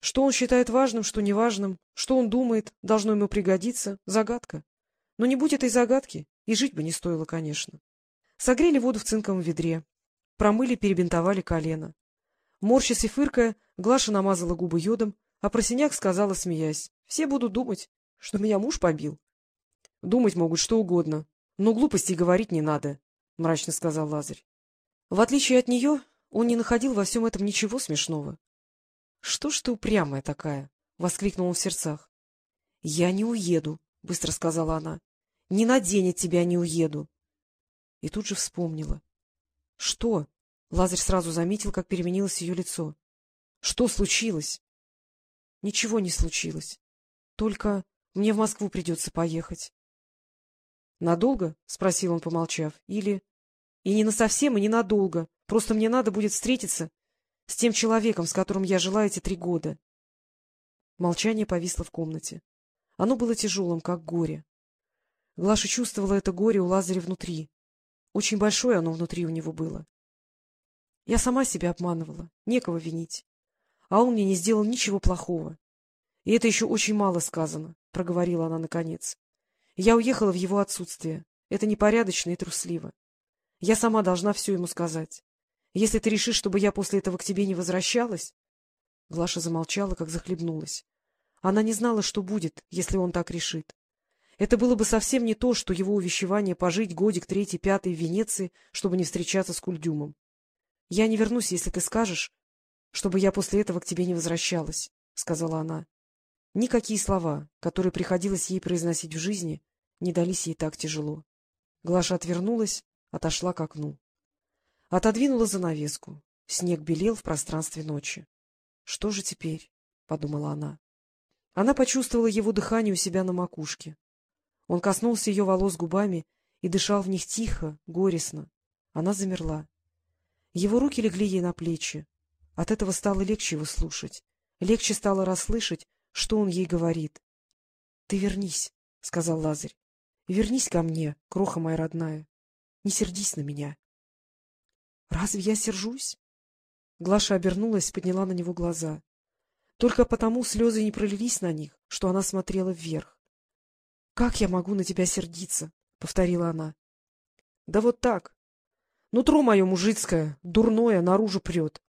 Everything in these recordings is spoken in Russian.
Что он считает важным, что неважным, что он думает, должно ему пригодиться — загадка. Но не будь этой загадки, и жить бы не стоило, конечно. Согрели воду в цинковом ведре, промыли, перебинтовали колено. Морщась и фыркая, Глаша намазала губы йодом, а про синяк сказала, смеясь, — Все будут думать, что меня муж побил. — Думать могут что угодно, но глупостей говорить не надо, — мрачно сказал Лазарь. В отличие от нее, он не находил во всем этом ничего смешного. — Что ж ты упрямая такая? — воскликнул он в сердцах. — Я не уеду, — быстро сказала она. — Не на день от тебя не уеду. И тут же вспомнила. — Что? — Лазарь сразу заметил, как переменилось ее лицо. — Что случилось? — Ничего не случилось. Только мне в Москву придется поехать. — Надолго? — спросил он, помолчав. — Или... — И не насовсем, и не надолго. Просто мне надо будет встретиться с тем человеком, с которым я жила эти три года. Молчание повисло в комнате. Оно было тяжелым, как горе. Глаша чувствовала это горе у Лазаря внутри. Очень большое оно внутри у него было. Я сама себя обманывала, некого винить. А он мне не сделал ничего плохого. И это еще очень мало сказано, — проговорила она наконец. Я уехала в его отсутствие. Это непорядочно и трусливо. Я сама должна все ему сказать. Если ты решишь, чтобы я после этого к тебе не возвращалась... Глаша замолчала, как захлебнулась. Она не знала, что будет, если он так решит. Это было бы совсем не то, что его увещевание пожить годик третий, пятый в Венеции, чтобы не встречаться с Кульдюмом. — Я не вернусь, если ты скажешь, чтобы я после этого к тебе не возвращалась, — сказала она. Никакие слова, которые приходилось ей произносить в жизни, не дались ей так тяжело. Глаша отвернулась, отошла к окну. Отодвинула занавеску. Снег белел в пространстве ночи. — Что же теперь? — подумала она. Она почувствовала его дыхание у себя на макушке. Он коснулся ее волос губами и дышал в них тихо, горестно. Она замерла. Его руки легли ей на плечи. От этого стало легче его слушать. Легче стало расслышать, что он ей говорит. — Ты вернись, — сказал Лазарь. — Вернись ко мне, кроха моя родная. Не сердись на меня. — Разве я сержусь? Глаша обернулась, подняла на него глаза. Только потому слезы не пролились на них, что она смотрела вверх. — Как я могу на тебя сердиться? — повторила она. — Да вот так. Нутро мое мужицкое, дурное, наружу прет.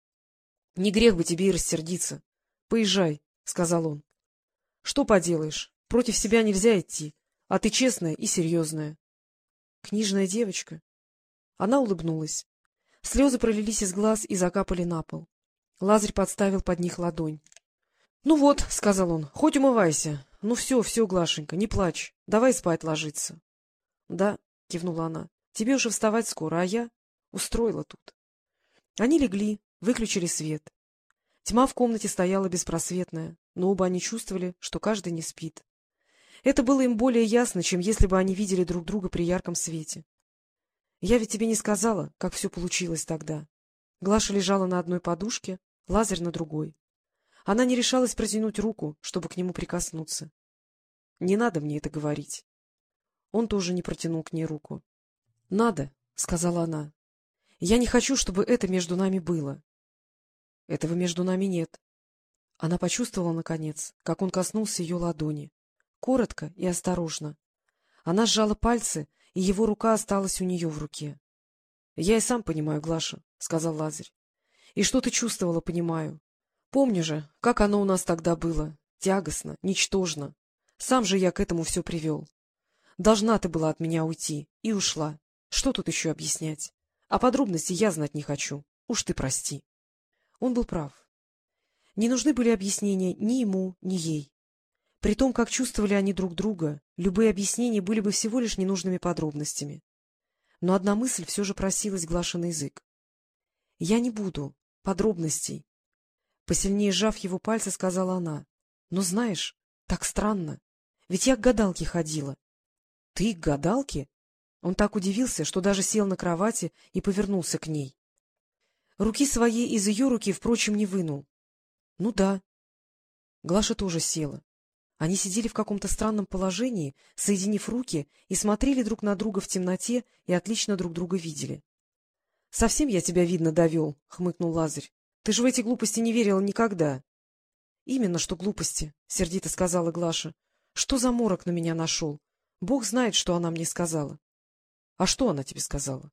Не грех бы тебе и рассердиться. Поезжай, — сказал он. — Что поделаешь, против себя нельзя идти, а ты честная и серьезная. — Книжная девочка. Она улыбнулась. Слезы пролились из глаз и закапали на пол. Лазарь подставил под них ладонь. — Ну вот, — сказал он, — хоть умывайся. Ну все, все, Глашенька, не плачь. Давай спать ложиться. — Да, — кивнула она, — тебе уже вставать скоро, а я устроила тут. Они легли, выключили свет. Тьма в комнате стояла беспросветная, но оба они чувствовали, что каждый не спит. Это было им более ясно, чем если бы они видели друг друга при ярком свете. Я ведь тебе не сказала, как все получилось тогда. Глаша лежала на одной подушке, Лазарь на другой. Она не решалась протянуть руку, чтобы к нему прикоснуться. Не надо мне это говорить. Он тоже не протянул к ней руку. — Надо, — сказала она. — Я не хочу, чтобы это между нами было. — Этого между нами нет. Она почувствовала, наконец, как он коснулся ее ладони. Коротко и осторожно. Она сжала пальцы и его рука осталась у нее в руке. — Я и сам понимаю, Глаша, — сказал Лазарь. — И что ты чувствовала, понимаю. Помню же, как оно у нас тогда было. Тягостно, ничтожно. Сам же я к этому все привел. Должна ты была от меня уйти, и ушла. Что тут еще объяснять? А подробностей я знать не хочу. Уж ты прости. Он был прав. Не нужны были объяснения ни ему, ни ей. При том, как чувствовали они друг друга, любые объяснения были бы всего лишь ненужными подробностями. Но одна мысль все же просилась Глаша на язык. — Я не буду. Подробностей. Посильнее сжав его пальцы, сказала она. — Но знаешь, так странно. Ведь я к гадалке ходила. — Ты к гадалке? Он так удивился, что даже сел на кровати и повернулся к ней. Руки своей из ее руки, впрочем, не вынул. — Ну да. Глаша тоже села. Они сидели в каком-то странном положении, соединив руки, и смотрели друг на друга в темноте и отлично друг друга видели. — Совсем я тебя, видно, довел, — хмыкнул Лазарь. — Ты же в эти глупости не верила никогда. — Именно что глупости, — сердито сказала Глаша. — Что за морок на меня нашел? Бог знает, что она мне сказала. — А что она тебе сказала?